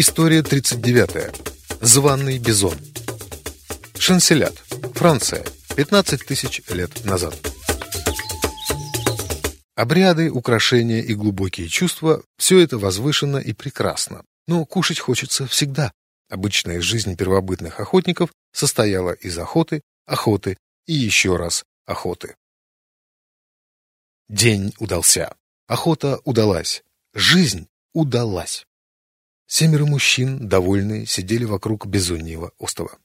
История 39. Званный бизон. Шанселят. Франция. 15 тысяч лет назад. Обряды, украшения и глубокие чувства – все это возвышенно и прекрасно. Но кушать хочется всегда. Обычная жизнь первобытных охотников состояла из охоты, охоты и еще раз охоты. День удался. Охота удалась. Жизнь удалась. Семеро мужчин, довольные, сидели вокруг бизоньего острова.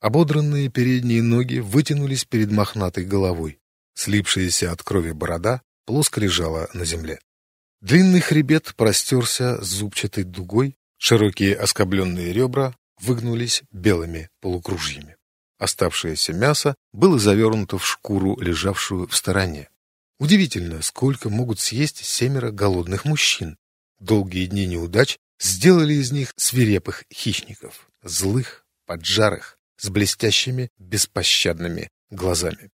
Ободранные передние ноги вытянулись перед мохнатой головой. Слипшаяся от крови борода плоско лежала на земле. Длинный хребет простерся зубчатой дугой, широкие оскобленные ребра выгнулись белыми полукружьями. Оставшееся мясо было завернуто в шкуру, лежавшую в стороне. Удивительно, сколько могут съесть семеро голодных мужчин. Долгие дни неудач сделали из них свирепых хищников, злых, поджарых, с блестящими, беспощадными глазами.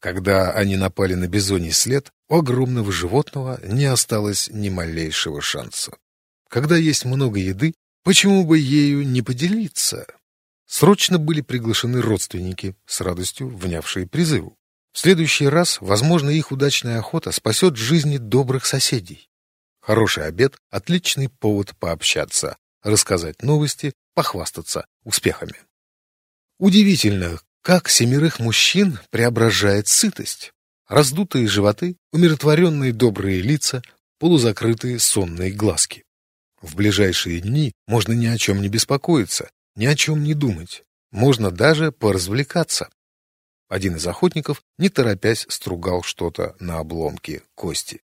Когда они напали на бизоний след, у огромного животного не осталось ни малейшего шанса. Когда есть много еды, почему бы ею не поделиться? Срочно были приглашены родственники, с радостью внявшие призыву. В следующий раз, возможно, их удачная охота спасет жизни добрых соседей. Хороший обед — отличный повод пообщаться, рассказать новости, похвастаться успехами. Удивительно, как семерых мужчин преображает сытость. Раздутые животы, умиротворенные добрые лица, полузакрытые сонные глазки. В ближайшие дни можно ни о чем не беспокоиться, ни о чем не думать. Можно даже поразвлекаться. Один из охотников, не торопясь, стругал что-то на обломке кости.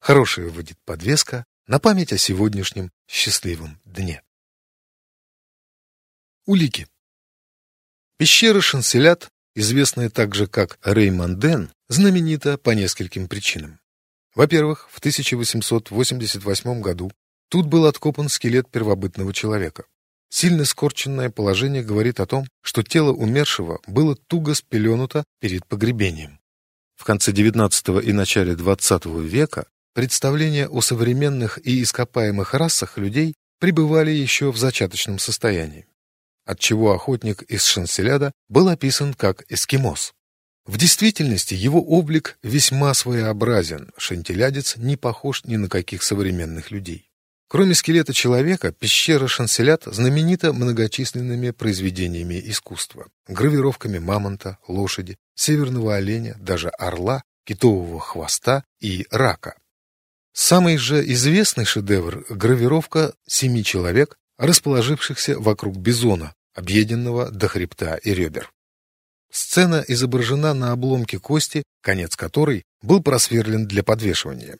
Хорошая выйдет подвеска на память о сегодняшнем счастливом дне. Улики. Пещера Шанселят, известная также как Реймонден, знаменита по нескольким причинам. Во-первых, в 1888 году тут был откопан скелет первобытного человека. Сильно скорченное положение говорит о том, что тело умершего было туго спеленуто перед погребением. В конце XIX и начале XX века представления о современных и ископаемых расах людей пребывали еще в зачаточном состоянии отчего охотник из Шанселяда был описан как эскимос. В действительности его облик весьма своеобразен, шантилядец не похож ни на каких современных людей. Кроме скелета человека, пещера Шанселят знаменита многочисленными произведениями искусства, гравировками мамонта, лошади, северного оленя, даже орла, китового хвоста и рака. Самый же известный шедевр – гравировка семи человек, расположившихся вокруг бизона, объеденного до хребта и ребер. Сцена изображена на обломке кости, конец которой был просверлен для подвешивания.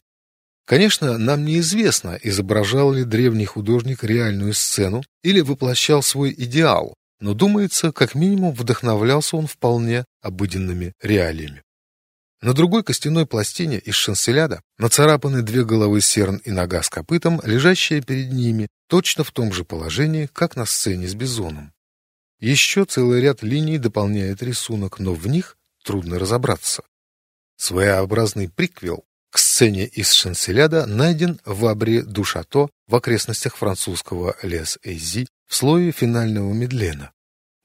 Конечно, нам неизвестно, изображал ли древний художник реальную сцену или воплощал свой идеал, но, думается, как минимум вдохновлялся он вполне обыденными реалиями. На другой костяной пластине из шанселяда нацарапаны две головы серн и нога с копытом, лежащие перед ними, точно в том же положении, как на сцене с бизоном. Еще целый ряд линий дополняет рисунок, но в них трудно разобраться. Своеобразный приквел к сцене из Шанселяда найден в Абре Душато в окрестностях французского Лес-Эйзи в слое финального медлена.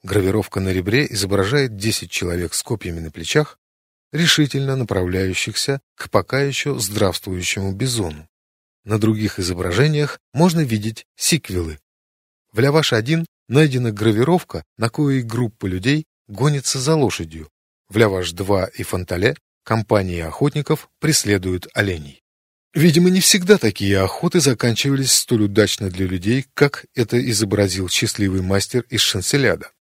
Гравировка на ребре изображает 10 человек с копьями на плечах, решительно направляющихся к пока еще здравствующему бизону. На других изображениях можно видеть сиквелы. В Ляваш-1 найдена гравировка, на коей группа людей гонится за лошадью. В Ляваш-2 и Фонтале компании охотников преследуют оленей. Видимо, не всегда такие охоты заканчивались столь удачно для людей, как это изобразил счастливый мастер из Шанселяда.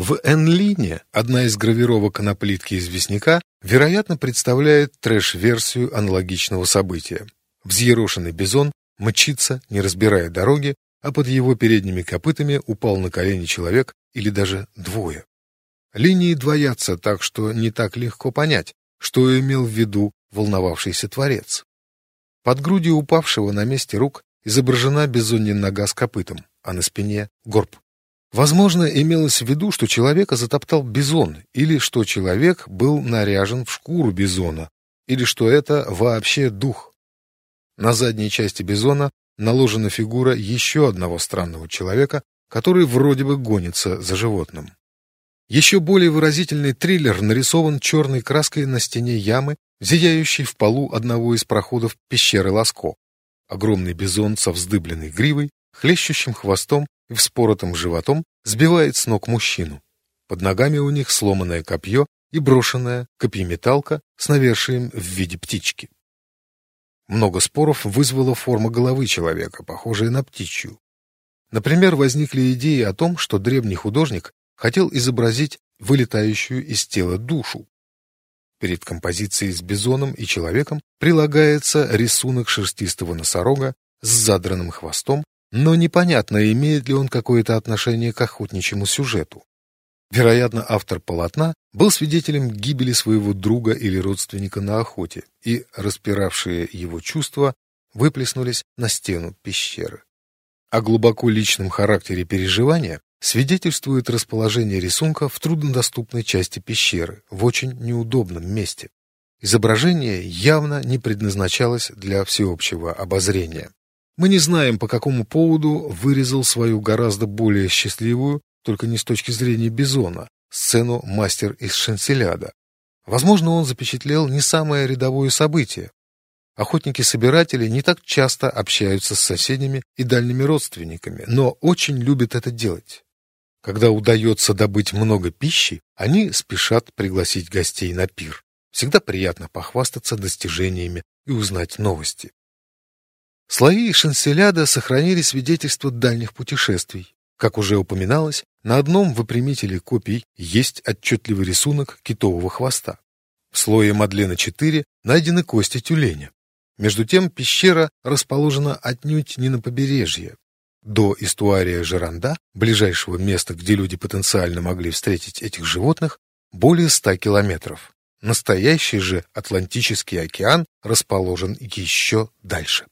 В Энлине одна из гравировок на плитке известняка, вероятно, представляет трэш-версию аналогичного события. Взъерошенный бизон мчится, не разбирая дороги, а под его передними копытами упал на колени человек или даже двое. Линии двоятся так, что не так легко понять, что имел в виду волновавшийся творец. Под грудью упавшего на месте рук изображена бизонья нога с копытом, а на спине — горб. Возможно, имелось в виду, что человека затоптал бизон, или что человек был наряжен в шкуру бизона, или что это вообще дух. На задней части бизона наложена фигура еще одного странного человека, который вроде бы гонится за животным. Еще более выразительный триллер нарисован черной краской на стене ямы, зияющей в полу одного из проходов пещеры Ласко. Огромный бизон со вздыбленной гривой, хлещущим хвостом и вспоротым животом сбивает с ног мужчину. Под ногами у них сломанное копье и брошенная копьеметалка с навершием в виде птички. Много споров вызвала форма головы человека, похожая на птичью. Например, возникли идеи о том, что древний художник хотел изобразить вылетающую из тела душу. Перед композицией с бизоном и человеком прилагается рисунок шерстистого носорога с задранным хвостом, но непонятно, имеет ли он какое-то отношение к охотничьему сюжету. Вероятно, автор полотна был свидетелем гибели своего друга или родственника на охоте, и распиравшие его чувства выплеснулись на стену пещеры. О глубоко личном характере переживания свидетельствует расположение рисунка в труднодоступной части пещеры, в очень неудобном месте. Изображение явно не предназначалось для всеобщего обозрения. Мы не знаем, по какому поводу вырезал свою гораздо более счастливую, только не с точки зрения Бизона, сцену мастер из Шенселяда. Возможно, он запечатлел не самое рядовое событие, Охотники-собиратели не так часто общаются с соседями и дальними родственниками, но очень любят это делать. Когда удается добыть много пищи, они спешат пригласить гостей на пир. Всегда приятно похвастаться достижениями и узнать новости. Слои шанселяда сохранили свидетельство дальних путешествий. Как уже упоминалось, на одном выпрямителе копий есть отчетливый рисунок китового хвоста. В слое Мадлена-4 найдены кости тюленя. Между тем пещера расположена отнюдь не на побережье. До эстуария Жеранда, ближайшего места, где люди потенциально могли встретить этих животных, более ста километров. Настоящий же Атлантический океан расположен еще дальше.